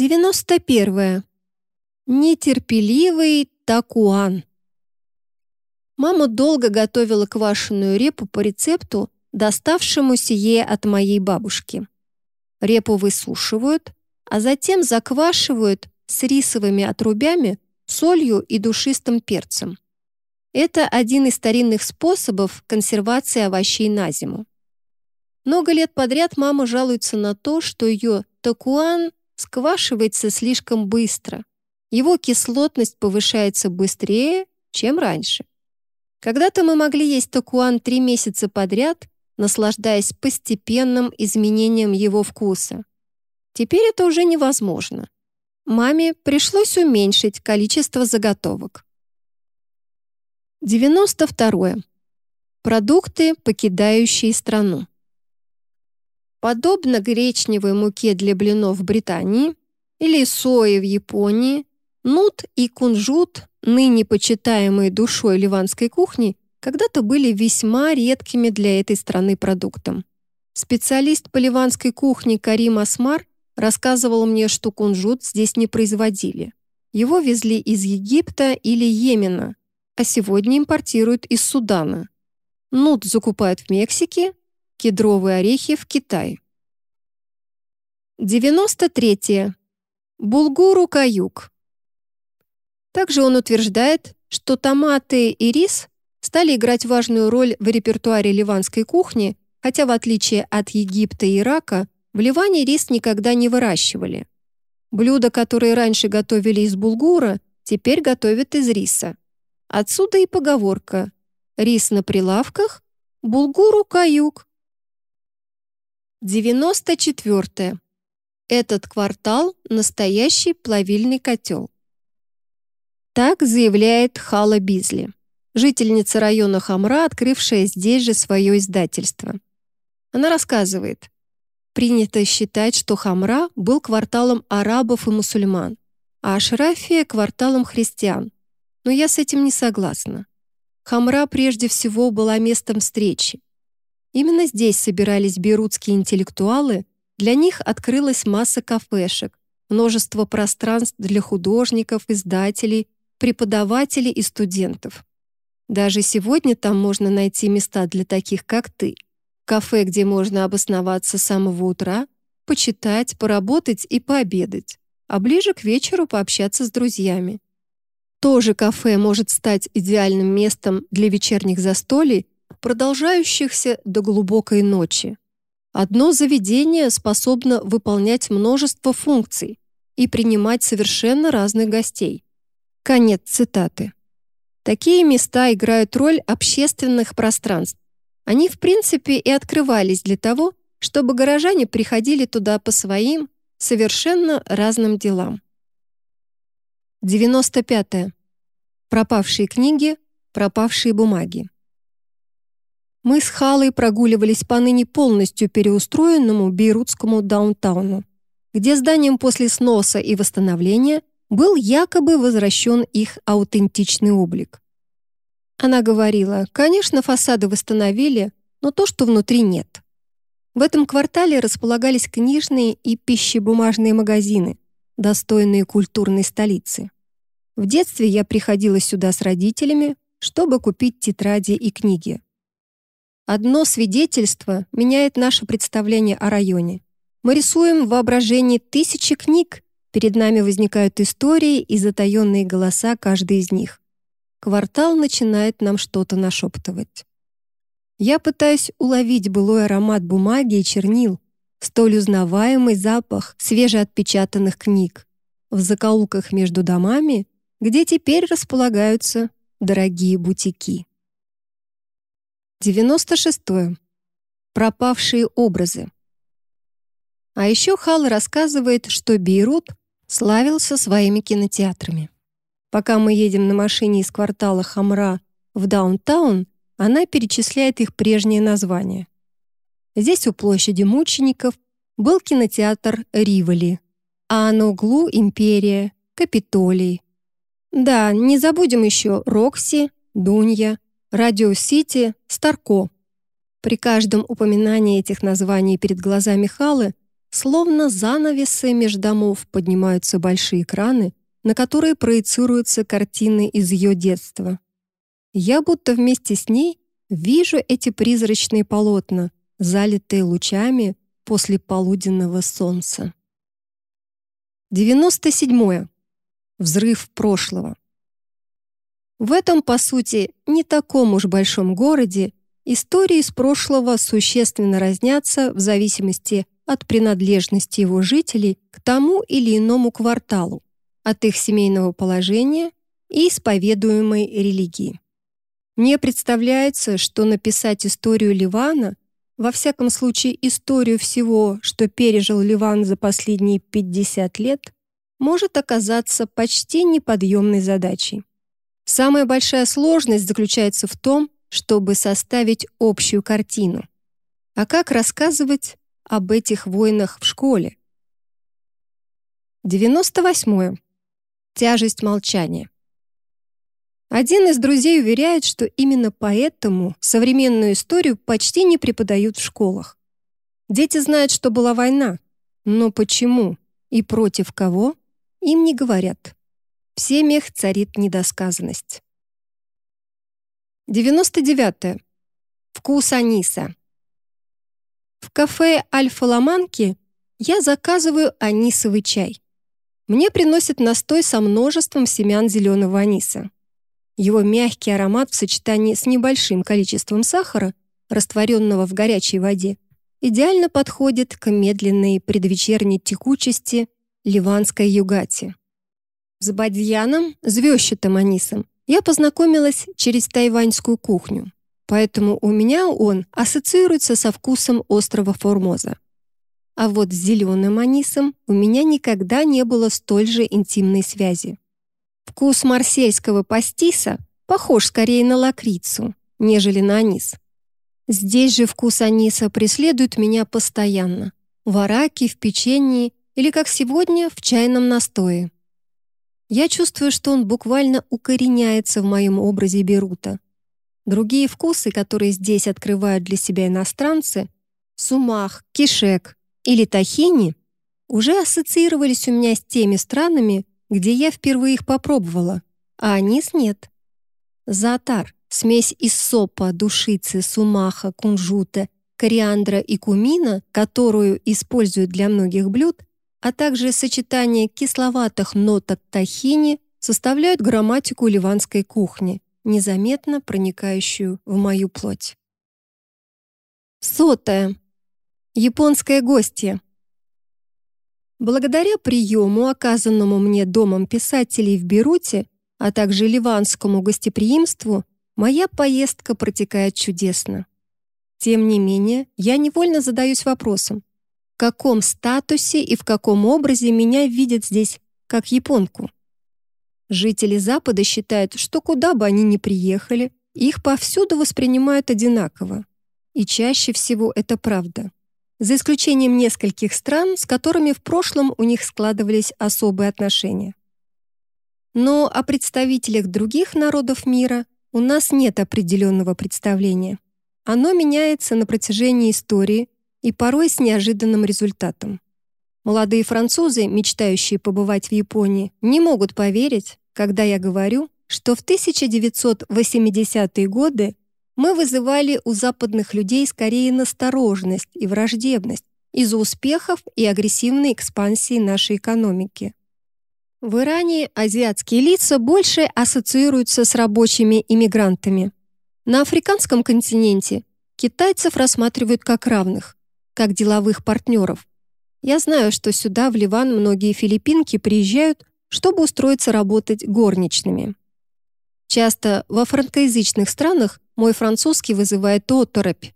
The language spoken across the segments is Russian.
91. Нетерпеливый такуан. Мама долго готовила квашеную репу по рецепту, доставшемуся ей от моей бабушки. Репу высушивают, а затем заквашивают с рисовыми отрубями, солью и душистым перцем. Это один из старинных способов консервации овощей на зиму. Много лет подряд мама жалуется на то, что ее такуан сквашивается слишком быстро. Его кислотность повышается быстрее, чем раньше. Когда-то мы могли есть токуан три месяца подряд, наслаждаясь постепенным изменением его вкуса. Теперь это уже невозможно. Маме пришлось уменьшить количество заготовок. 92. Продукты, покидающие страну. Подобно гречневой муке для блинов в Британии или сои в Японии, нут и кунжут, ныне почитаемые душой ливанской кухни, когда-то были весьма редкими для этой страны продуктом. Специалист по ливанской кухне Карим Асмар рассказывал мне, что кунжут здесь не производили. Его везли из Египта или Йемена, а сегодня импортируют из Судана. Нут закупают в Мексике, Кедровые орехи в Китае. 93. Булгуру каюк. Также он утверждает, что томаты и рис стали играть важную роль в репертуаре ливанской кухни, хотя в отличие от Египта и Ирака, в Ливане рис никогда не выращивали. Блюда, которые раньше готовили из булгура, теперь готовят из риса. Отсюда и поговорка «рис на прилавках, булгуру каюк». 94. Этот квартал – настоящий плавильный котел. Так заявляет Хала Бизли, жительница района Хамра, открывшая здесь же свое издательство. Она рассказывает, принято считать, что Хамра был кварталом арабов и мусульман, а Ашрафия – кварталом христиан. Но я с этим не согласна. Хамра прежде всего была местом встречи, Именно здесь собирались бейрутские интеллектуалы, для них открылась масса кафешек, множество пространств для художников, издателей, преподавателей и студентов. Даже сегодня там можно найти места для таких, как ты. Кафе, где можно обосноваться с самого утра, почитать, поработать и пообедать, а ближе к вечеру пообщаться с друзьями. Тоже кафе может стать идеальным местом для вечерних застолий продолжающихся до глубокой ночи. Одно заведение способно выполнять множество функций и принимать совершенно разных гостей. Конец цитаты. Такие места играют роль общественных пространств. Они, в принципе, и открывались для того, чтобы горожане приходили туда по своим, совершенно разным делам. 95. -е. Пропавшие книги, пропавшие бумаги. Мы с Халой прогуливались по ныне полностью переустроенному бейрутскому даунтауну, где зданием после сноса и восстановления был якобы возвращен их аутентичный облик. Она говорила, конечно, фасады восстановили, но то, что внутри нет. В этом квартале располагались книжные и пищебумажные магазины, достойные культурной столицы. В детстве я приходила сюда с родителями, чтобы купить тетради и книги. Одно свидетельство меняет наше представление о районе. Мы рисуем в воображении тысячи книг, перед нами возникают истории и затаенные голоса каждой из них. Квартал начинает нам что-то нашептывать. Я пытаюсь уловить былой аромат бумаги и чернил, столь узнаваемый запах свежеотпечатанных книг в закоулках между домами, где теперь располагаются дорогие бутики. 96. -е. Пропавшие образы. А еще Хал рассказывает, что Бейрут славился своими кинотеатрами. Пока мы едем на машине из квартала Хамра в Даунтаун, она перечисляет их прежние названия. Здесь у площади мучеников был кинотеатр Риволи, а на углу Империя, Капитолий. Да, не забудем еще Рокси, Дунья, Радио Сити, Старко. При каждом упоминании этих названий перед глазами Халы словно занавесы меж домов поднимаются большие экраны, на которые проецируются картины из ее детства. Я будто вместе с ней вижу эти призрачные полотна, залитые лучами после полуденного солнца. 97. Взрыв прошлого. В этом, по сути, не таком уж большом городе истории из прошлого существенно разнятся в зависимости от принадлежности его жителей к тому или иному кварталу, от их семейного положения и исповедуемой религии. Мне представляется, что написать историю Ливана, во всяком случае историю всего, что пережил Ливан за последние 50 лет, может оказаться почти неподъемной задачей. Самая большая сложность заключается в том, чтобы составить общую картину. А как рассказывать об этих войнах в школе? 98. Тяжесть молчания. Один из друзей уверяет, что именно поэтому современную историю почти не преподают в школах. Дети знают, что была война, но почему и против кого им не говорят. В семьях царит недосказанность. 99. -е. Вкус аниса. В кафе «Альфа-Ламанки» я заказываю анисовый чай. Мне приносят настой со множеством семян зеленого аниса. Его мягкий аромат в сочетании с небольшим количеством сахара, растворенного в горячей воде, идеально подходит к медленной предвечерней текучести ливанской югати. С бадьяном, звездчатым анисом, я познакомилась через тайваньскую кухню, поэтому у меня он ассоциируется со вкусом острова Формоза. А вот с зеленым анисом у меня никогда не было столь же интимной связи. Вкус марсельского пастиса похож скорее на лакрицу, нежели на анис. Здесь же вкус аниса преследует меня постоянно. В араке, в печенье или, как сегодня, в чайном настое. Я чувствую, что он буквально укореняется в моем образе Берута. Другие вкусы, которые здесь открывают для себя иностранцы, сумах, кишек или тахини, уже ассоциировались у меня с теми странами, где я впервые их попробовала, а анис нет. Заатар — смесь из сопа, душицы, сумаха, кунжута, кориандра и кумина, которую используют для многих блюд, а также сочетание кисловатых ноток тахини составляют грамматику ливанской кухни, незаметно проникающую в мою плоть. Сотая. Японское гостье. Благодаря приему, оказанному мне домом писателей в Беруте, а также ливанскому гостеприимству, моя поездка протекает чудесно. Тем не менее, я невольно задаюсь вопросом, каком статусе и в каком образе меня видят здесь как японку. Жители Запада считают, что куда бы они ни приехали, их повсюду воспринимают одинаково. И чаще всего это правда. За исключением нескольких стран, с которыми в прошлом у них складывались особые отношения. Но о представителях других народов мира у нас нет определенного представления. Оно меняется на протяжении истории и порой с неожиданным результатом. Молодые французы, мечтающие побывать в Японии, не могут поверить, когда я говорю, что в 1980-е годы мы вызывали у западных людей скорее настороженность и враждебность из-за успехов и агрессивной экспансии нашей экономики. В Иране азиатские лица больше ассоциируются с рабочими иммигрантами. На африканском континенте китайцев рассматривают как равных, как деловых партнеров. Я знаю, что сюда, в Ливан, многие филиппинки приезжают, чтобы устроиться работать горничными. Часто во франкоязычных странах мой французский вызывает оторопь.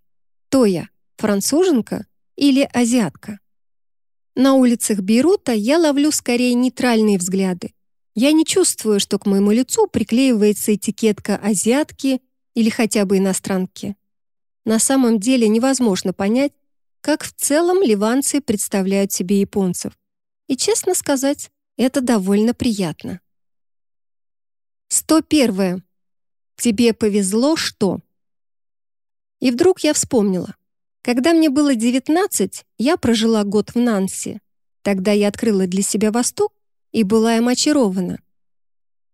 То я, француженка или азиатка? На улицах Бейрута я ловлю скорее нейтральные взгляды. Я не чувствую, что к моему лицу приклеивается этикетка азиатки или хотя бы иностранки. На самом деле невозможно понять, как в целом ливанцы представляют себе японцев. И, честно сказать, это довольно приятно. 101. Тебе повезло, что? И вдруг я вспомнила. Когда мне было 19, я прожила год в Нанси. Тогда я открыла для себя Восток и была им очарована.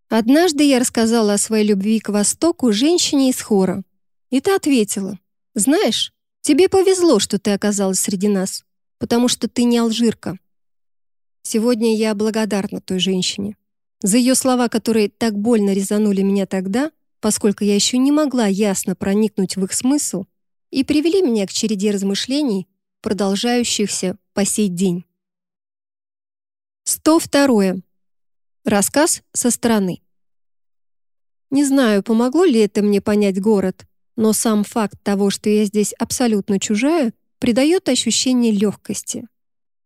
Однажды я рассказала о своей любви к Востоку женщине из хора. И та ответила, «Знаешь, тебе повезло, что ты оказалась среди нас, потому что ты не алжирка». Сегодня я благодарна той женщине. За ее слова, которые так больно резанули меня тогда, поскольку я еще не могла ясно проникнуть в их смысл, и привели меня к череде размышлений, продолжающихся по сей день. 102. Рассказ со стороны. Не знаю, помогло ли это мне понять город, но сам факт того, что я здесь абсолютно чужая, придает ощущение легкости.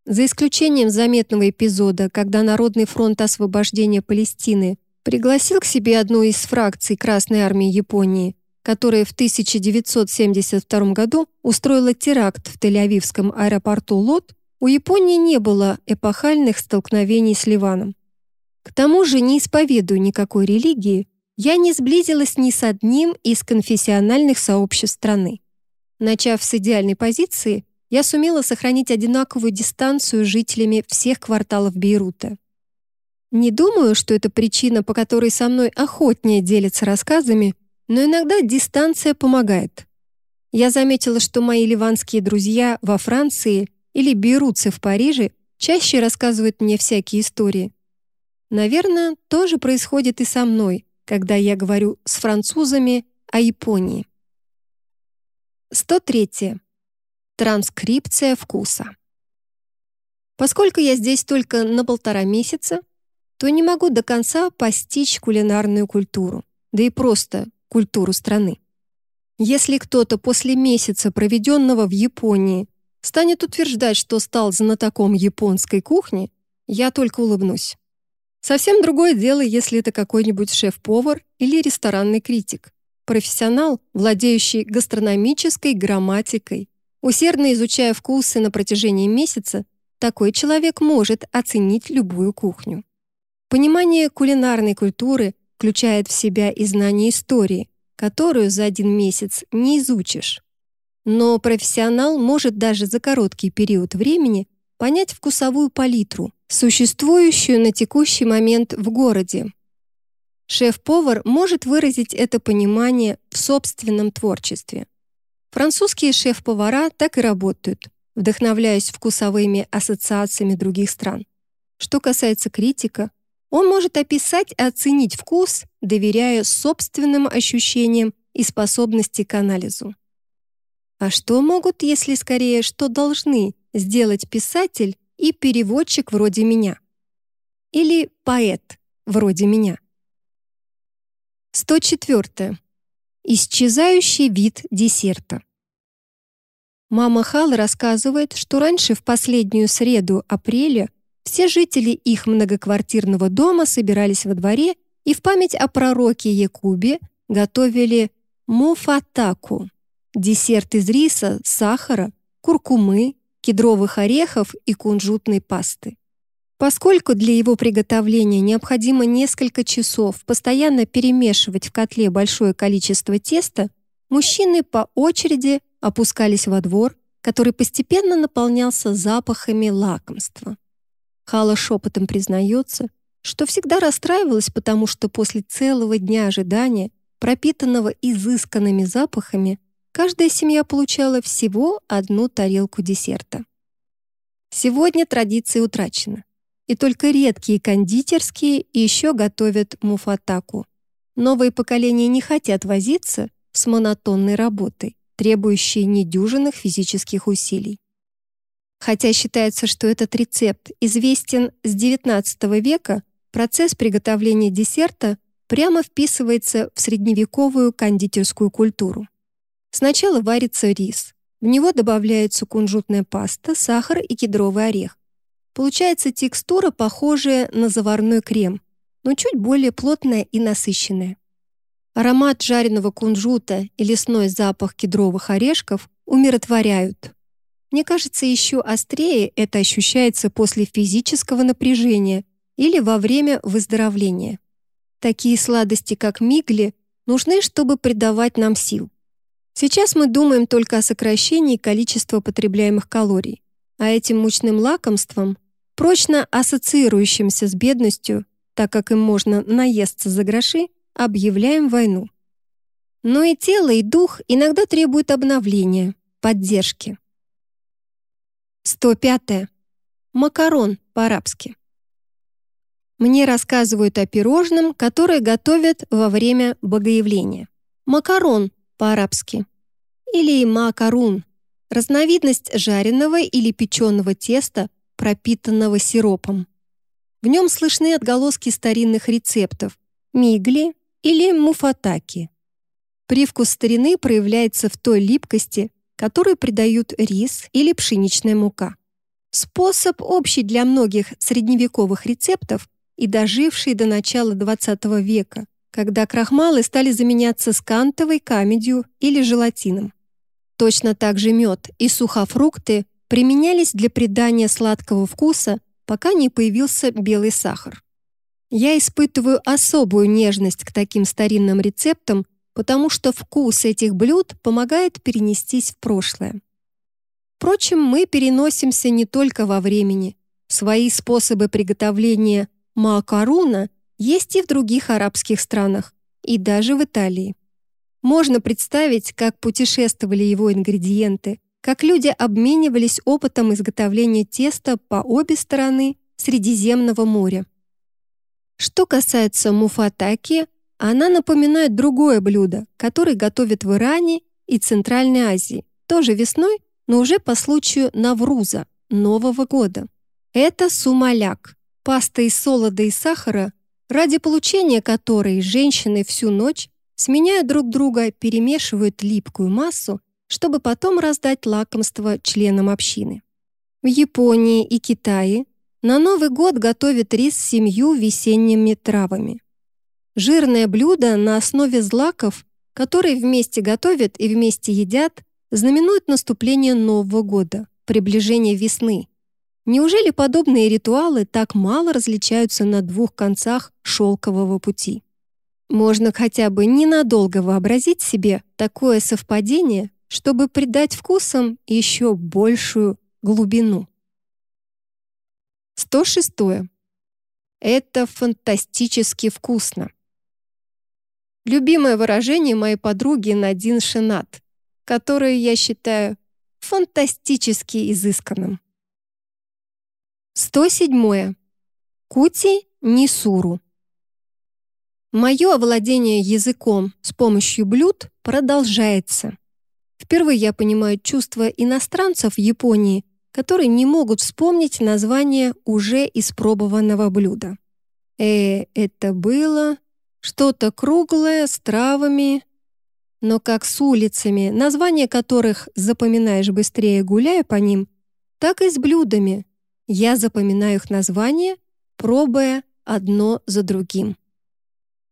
За исключением заметного эпизода, когда Народный фронт освобождения Палестины пригласил к себе одну из фракций Красной армии Японии которая в 1972 году устроила теракт в Тель-Авивском аэропорту Лот, у Японии не было эпохальных столкновений с Ливаном. К тому же, не исповедуя никакой религии, я не сблизилась ни с одним из конфессиональных сообществ страны. Начав с идеальной позиции, я сумела сохранить одинаковую дистанцию с жителями всех кварталов Бейрута. Не думаю, что это причина, по которой со мной охотнее делятся рассказами но иногда дистанция помогает. Я заметила, что мои ливанские друзья во Франции или берутся в Париже чаще рассказывают мне всякие истории. Наверное, тоже происходит и со мной, когда я говорю с французами о Японии. 103. Транскрипция вкуса. Поскольку я здесь только на полтора месяца, то не могу до конца постичь кулинарную культуру, да и просто культуру страны. Если кто-то после месяца, проведенного в Японии, станет утверждать, что стал знатоком японской кухни, я только улыбнусь. Совсем другое дело, если это какой-нибудь шеф-повар или ресторанный критик, профессионал, владеющий гастрономической грамматикой. Усердно изучая вкусы на протяжении месяца, такой человек может оценить любую кухню. Понимание кулинарной культуры включает в себя и знание истории, которую за один месяц не изучишь. Но профессионал может даже за короткий период времени понять вкусовую палитру, существующую на текущий момент в городе. Шеф-повар может выразить это понимание в собственном творчестве. Французские шеф-повара так и работают, вдохновляясь вкусовыми ассоциациями других стран. Что касается критика, он может описать и оценить вкус, доверяя собственным ощущениям и способности к анализу. А что могут, если скорее, что должны сделать писатель и переводчик вроде меня? Или поэт вроде меня? 104. Исчезающий вид десерта. Мама Хал рассказывает, что раньше в последнюю среду апреля все жители их многоквартирного дома собирались во дворе и в память о пророке Якубе готовили муфатаку – десерт из риса, сахара, куркумы, кедровых орехов и кунжутной пасты. Поскольку для его приготовления необходимо несколько часов постоянно перемешивать в котле большое количество теста, мужчины по очереди опускались во двор, который постепенно наполнялся запахами лакомства. Хала шепотом признается, что всегда расстраивалась, потому что после целого дня ожидания, пропитанного изысканными запахами, каждая семья получала всего одну тарелку десерта. Сегодня традиция утрачена, и только редкие кондитерские еще готовят муфатаку. Новые поколения не хотят возиться с монотонной работой, требующей недюжинных физических усилий. Хотя считается, что этот рецепт известен с XIX века, процесс приготовления десерта прямо вписывается в средневековую кондитерскую культуру. Сначала варится рис. В него добавляется кунжутная паста, сахар и кедровый орех. Получается текстура, похожая на заварной крем, но чуть более плотная и насыщенная. Аромат жареного кунжута и лесной запах кедровых орешков умиротворяют, мне кажется, еще острее это ощущается после физического напряжения или во время выздоровления. Такие сладости, как мигли, нужны, чтобы придавать нам сил. Сейчас мы думаем только о сокращении количества потребляемых калорий, а этим мучным лакомством, прочно ассоциирующимся с бедностью, так как им можно наесться за гроши, объявляем войну. Но и тело, и дух иногда требуют обновления, поддержки. 105. Макарон по-арабски. Мне рассказывают о пирожном, которое готовят во время богоявления. Макарон по-арабски. Или макарун. Разновидность жареного или печеного теста, пропитанного сиропом. В нем слышны отголоски старинных рецептов мигли или муфатаки. Привкус старины проявляется в той липкости, которую придают рис или пшеничная мука. Способ общий для многих средневековых рецептов и доживший до начала XX века, когда крахмалы стали заменяться скантовой камедью или желатином. Точно так же мед и сухофрукты применялись для придания сладкого вкуса, пока не появился белый сахар. Я испытываю особую нежность к таким старинным рецептам, потому что вкус этих блюд помогает перенестись в прошлое. Впрочем, мы переносимся не только во времени. Свои способы приготовления маакаруна есть и в других арабских странах, и даже в Италии. Можно представить, как путешествовали его ингредиенты, как люди обменивались опытом изготовления теста по обе стороны Средиземного моря. Что касается муфатаки, она напоминает другое блюдо, которое готовят в Иране и Центральной Азии, тоже весной, но уже по случаю Навруза, Нового года. Это сумаляк, паста из солода и сахара, ради получения которой женщины всю ночь, сменяя друг друга, перемешивают липкую массу, чтобы потом раздать лакомство членам общины. В Японии и Китае на Новый год готовят рис с семью весенними травами. Жирное блюдо на основе злаков, которые вместе готовят и вместе едят, знаменует наступление Нового года, приближение весны. Неужели подобные ритуалы так мало различаются на двух концах шелкового пути? Можно хотя бы ненадолго вообразить себе такое совпадение, чтобы придать вкусам еще большую глубину. 106. Это фантастически вкусно. Любимое выражение моей подруги Надин Шинат, которое я считаю фантастически изысканным. 107. Кути Нисуру. Мое овладение языком с помощью блюд продолжается. Впервые я понимаю чувства иностранцев в Японии, которые не могут вспомнить название уже испробованного блюда. Э, это было что-то круглое с травами, но как с улицами, названия которых запоминаешь быстрее, гуляя по ним, так и с блюдами. Я запоминаю их названия, пробуя одно за другим.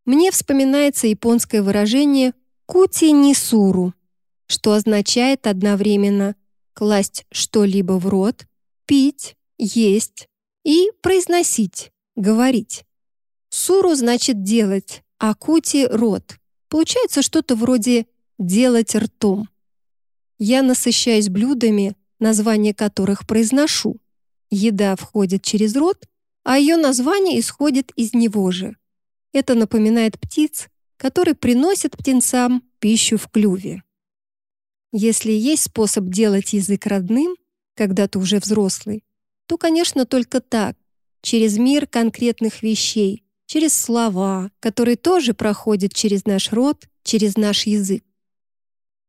Мне вспоминается японское выражение «кути нисуру», что означает одновременно класть что-либо в рот, пить, есть и произносить, говорить. Суру значит делать, а кути — рот. Получается что-то вроде «делать ртом». Я насыщаюсь блюдами, название которых произношу. Еда входит через рот, а ее название исходит из него же. Это напоминает птиц, которые приносят птенцам пищу в клюве. Если есть способ делать язык родным, когда ты уже взрослый, то, конечно, только так, через мир конкретных вещей, через слова, которые тоже проходят через наш род, через наш язык.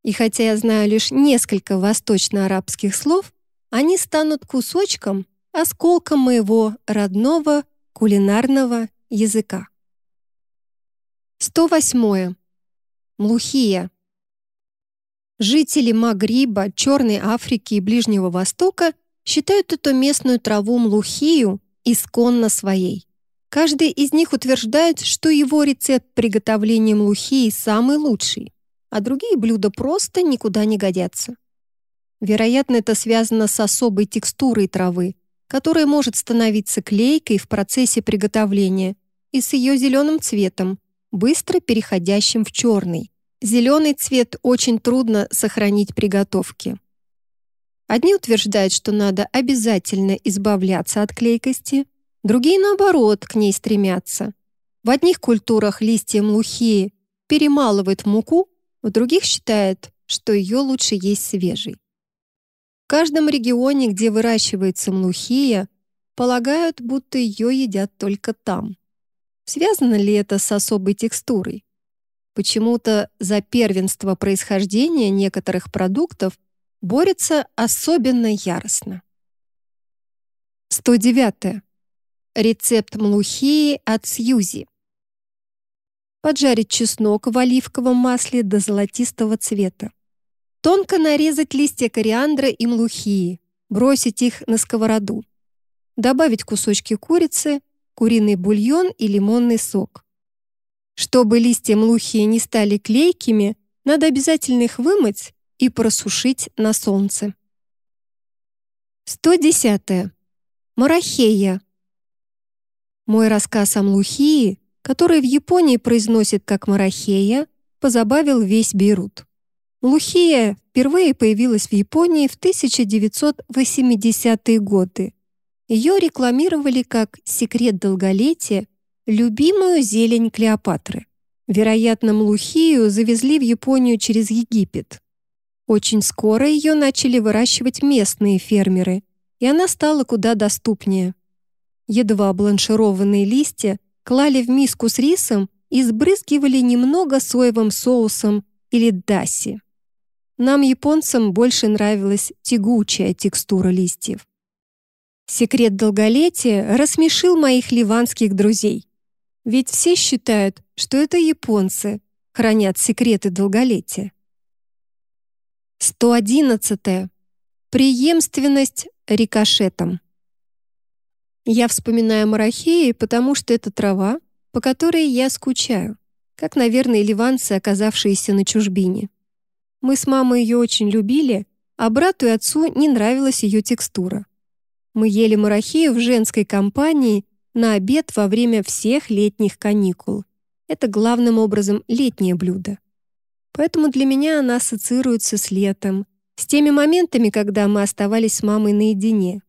И хотя я знаю лишь несколько восточно-арабских слов, они станут кусочком, осколком моего родного кулинарного языка. 108. Млухия. Жители Магриба, Черной Африки и Ближнего Востока считают эту местную траву млухию исконно своей. Каждый из них утверждает, что его рецепт приготовления млухии самый лучший, а другие блюда просто никуда не годятся. Вероятно, это связано с особой текстурой травы, которая может становиться клейкой в процессе приготовления и с ее зеленым цветом, быстро переходящим в черный, Зеленый цвет очень трудно сохранить при готовке. Одни утверждают, что надо обязательно избавляться от клейкости, другие, наоборот, к ней стремятся. В одних культурах листья млухии перемалывают муку, в других считают, что ее лучше есть свежей. Каждом регионе, где выращивается млухия, полагают, будто ее едят только там. Связано ли это с особой текстурой? Почему-то за первенство происхождения некоторых продуктов борется особенно яростно. 109. Рецепт млухии от Сьюзи. Поджарить чеснок в оливковом масле до золотистого цвета. Тонко нарезать листья кориандра и млухии, бросить их на сковороду. Добавить кусочки курицы, куриный бульон и лимонный сок. Чтобы листья млухи не стали клейкими, надо обязательно их вымыть и просушить на солнце. 110. Марахея. Мой рассказ о млухии, который в Японии произносит как марахея, позабавил весь Бейрут. Млухия впервые появилась в Японии в 1980-е годы. Ее рекламировали как секрет долголетия любимую зелень Клеопатры. Вероятно, млухию завезли в Японию через Египет. Очень скоро ее начали выращивать местные фермеры, и она стала куда доступнее. Едва бланшированные листья клали в миску с рисом и сбрызгивали немного соевым соусом или даси. Нам, японцам, больше нравилась тягучая текстура листьев. Секрет долголетия рассмешил моих ливанских друзей. Ведь все считают, что это японцы хранят секреты долголетия. 111. Преемственность рикошетом. Я вспоминаю марахеи, потому что это трава, по которой я скучаю, как, наверное, ливанцы, оказавшиеся на чужбине. Мы с мамой ее очень любили, а брату и отцу не нравилась ее текстура. Мы ели марахею в женской компании на обед во время всех летних каникул. Это главным образом летнее блюдо. Поэтому для меня она ассоциируется с летом, с теми моментами, когда мы оставались с мамой наедине.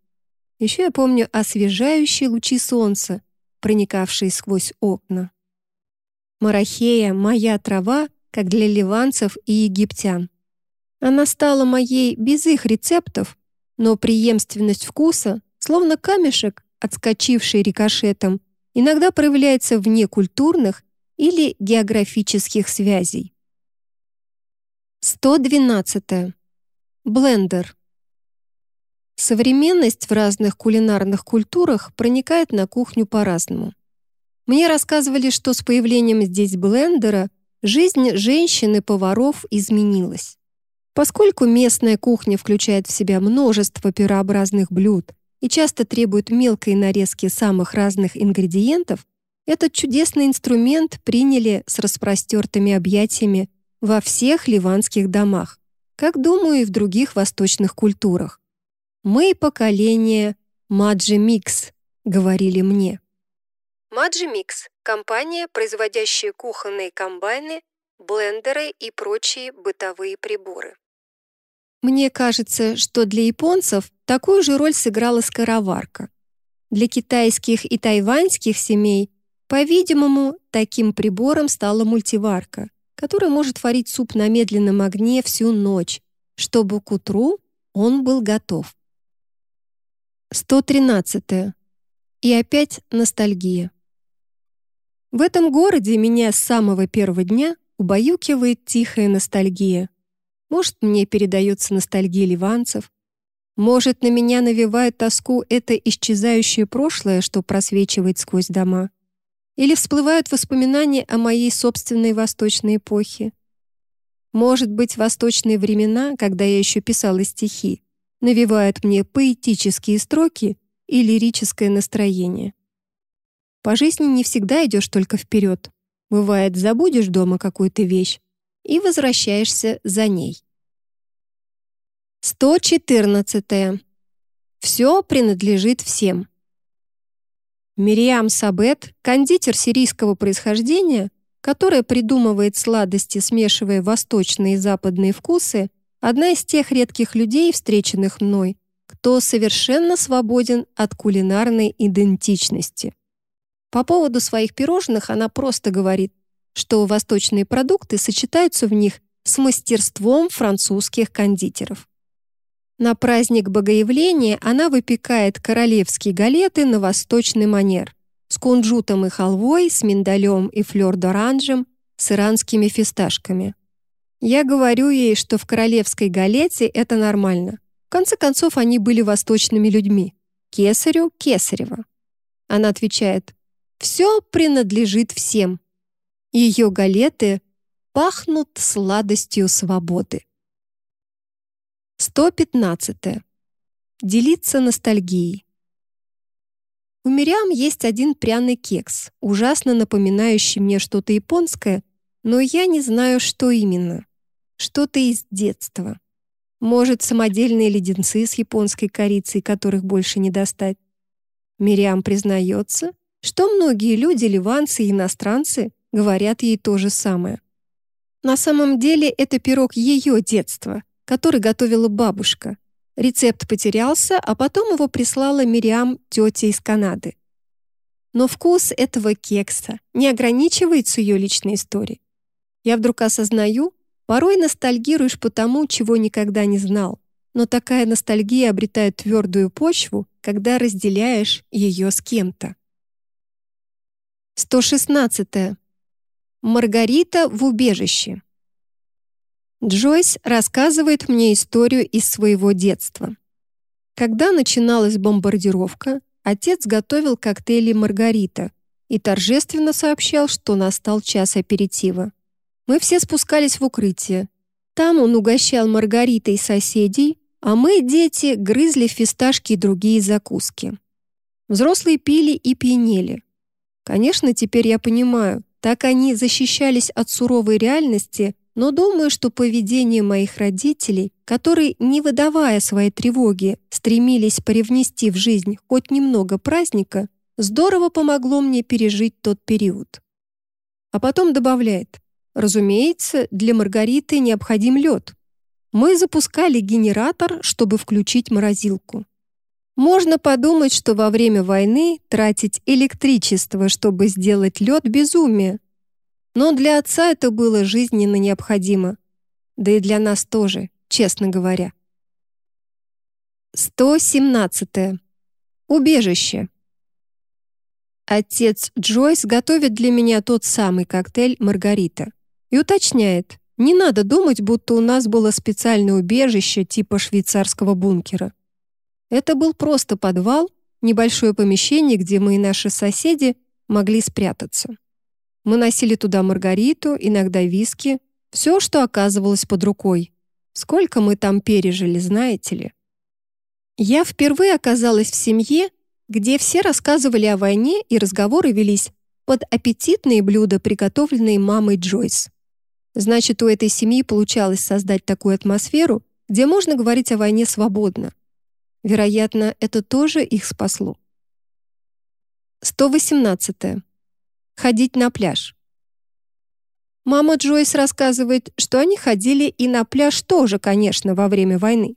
Еще я помню освежающие лучи солнца, проникавшие сквозь окна. Марахея — моя трава, как для ливанцев и египтян. Она стала моей без их рецептов, но преемственность вкуса, словно камешек, отскочивший рикошетом, иногда проявляется вне культурных или географических связей. 112. Блендер. Современность в разных кулинарных культурах проникает на кухню по-разному. Мне рассказывали, что с появлением здесь блендера жизнь женщин и поваров изменилась. Поскольку местная кухня включает в себя множество пирообразных блюд, и часто требуют мелкой нарезки самых разных ингредиентов, этот чудесный инструмент приняли с распростертыми объятиями во всех ливанских домах, как, думаю, и в других восточных культурах. «Мы поколение Magimix», — говорили мне. Magimix — компания, производящая кухонные комбайны, блендеры и прочие бытовые приборы. Мне кажется, что для японцев такую же роль сыграла скороварка. Для китайских и тайваньских семей, по-видимому, таким прибором стала мультиварка, которая может варить суп на медленном огне всю ночь, чтобы к утру он был готов. 113. И опять ностальгия. В этом городе меня с самого первого дня убаюкивает тихая ностальгия. Может, мне передается ностальгия ливанцев. Может, на меня навевает тоску это исчезающее прошлое, что просвечивает сквозь дома. Или всплывают воспоминания о моей собственной восточной эпохе. Может быть, восточные времена, когда я еще писала стихи, навевают мне поэтические строки и лирическое настроение. По жизни не всегда идешь только вперед. Бывает, забудешь дома какую-то вещь, и возвращаешься за ней. 114. Все принадлежит всем. Мириам Сабет, кондитер сирийского происхождения, которая придумывает сладости, смешивая восточные и западные вкусы, одна из тех редких людей, встреченных мной, кто совершенно свободен от кулинарной идентичности. По поводу своих пирожных она просто говорит, что восточные продукты сочетаются в них с мастерством французских кондитеров. На праздник Богоявления она выпекает королевские галеты на восточный манер с кунжутом и халвой, с миндалем и флёр-д'оранжем, с иранскими фисташками. Я говорю ей, что в королевской галете это нормально. В конце концов, они были восточными людьми. Кесарю — кесарево. Она отвечает, «Все принадлежит всем. Ее галеты пахнут сладостью свободы». 115. Делиться ностальгией. У Мириам есть один пряный кекс, ужасно напоминающий мне что-то японское, но я не знаю, что именно. Что-то из детства. Может, самодельные леденцы с японской корицей, которых больше не достать. Мириам признается, что многие люди, ливанцы и иностранцы, говорят ей то же самое. На самом деле это пирог ее детства, который готовила бабушка, Рецепт потерялся, а потом его прислала Мириам тетя из Канады. Но вкус этого кекса не ограничивается ее личной историей. Я вдруг осознаю, порой ностальгируешь по тому, чего никогда не знал. Но такая ностальгия обретает твердую почву, когда разделяешь ее с кем-то. 116. Маргарита в убежище. Джойс рассказывает мне историю из своего детства. Когда начиналась бомбардировка, отец готовил коктейли «Маргарита» и торжественно сообщал, что настал час аперитива. Мы все спускались в укрытие. Там он угощал Маргаритой соседей, а мы, дети, грызли фисташки и другие закуски. Взрослые пили и пьянели. Конечно, теперь я понимаю, так они защищались от суровой реальности, но думаю, что поведение моих родителей, которые, не выдавая своей тревоги, стремились привнести в жизнь хоть немного праздника, здорово помогло мне пережить тот период. А потом добавляет, разумеется, для Маргариты необходим лед. Мы запускали генератор, чтобы включить морозилку. Можно подумать, что во время войны тратить электричество, чтобы сделать лед, безумие. Но для отца это было жизненно необходимо. Да и для нас тоже, честно говоря. 117. Убежище. Отец Джойс готовит для меня тот самый коктейль «Маргарита» и уточняет, не надо думать, будто у нас было специальное убежище типа швейцарского бункера. Это был просто подвал, небольшое помещение, где мы и наши соседи могли спрятаться. Мы носили туда маргариту, иногда виски, все, что оказывалось под рукой. Сколько мы там пережили, знаете ли? Я впервые оказалась в семье, где все рассказывали о войне и разговоры велись под аппетитные блюда, приготовленные мамой Джойс. Значит, у этой семьи получалось создать такую атмосферу, где можно говорить о войне свободно. Вероятно, это тоже их спасло. 118. Ходить на пляж. Мама Джойс рассказывает, что они ходили и на пляж тоже, конечно, во время войны.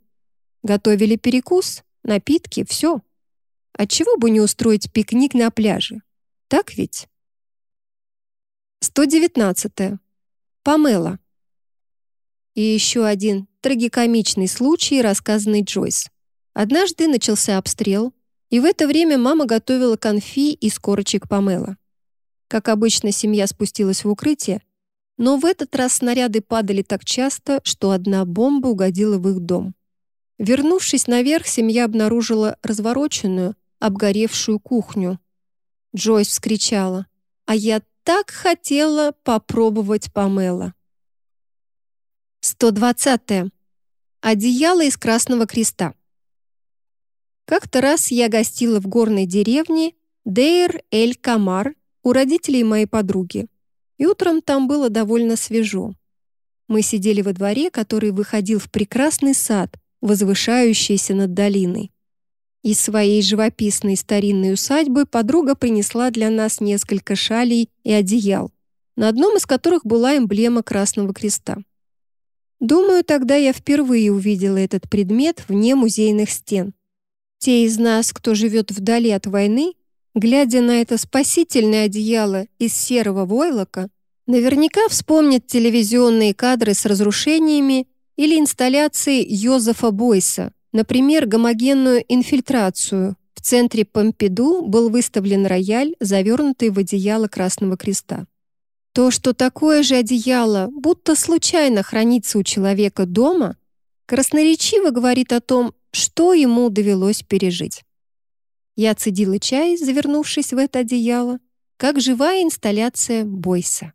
Готовили перекус, напитки, все. Отчего бы не устроить пикник на пляже? Так ведь? 119. Памела. И еще один трагикомичный случай, рассказанный Джойс. Однажды начался обстрел, и в это время мама готовила конфи из корочек Памела. Как обычно, семья спустилась в укрытие, но в этот раз снаряды падали так часто, что одна бомба угодила в их дом. Вернувшись наверх, семья обнаружила развороченную, обгоревшую кухню. Джойс вскричала, «А я так хотела попробовать помела». 120. -е. Одеяло из Красного Креста. Как-то раз я гостила в горной деревне Дейр-эль-Камар у родителей моей подруги, и утром там было довольно свежо. Мы сидели во дворе, который выходил в прекрасный сад, возвышающийся над долиной. Из своей живописной старинной усадьбы подруга принесла для нас несколько шалей и одеял. на одном из которых была эмблема Красного Креста. Думаю, тогда я впервые увидела этот предмет вне музейных стен. Те из нас, кто живет вдали от войны, глядя на это спасительное одеяло из серого войлока, наверняка вспомнят телевизионные кадры с разрушениями или инсталляции Йозефа Бойса, например, гомогенную инфильтрацию. В центре Помпиду был выставлен рояль, завернутый в одеяло Красного Креста. То, что такое же одеяло будто случайно хранится у человека дома, красноречиво говорит о том, что ему довелось пережить. Я цедила чай, завернувшись в это одеяло, как живая инсталляция Бойса.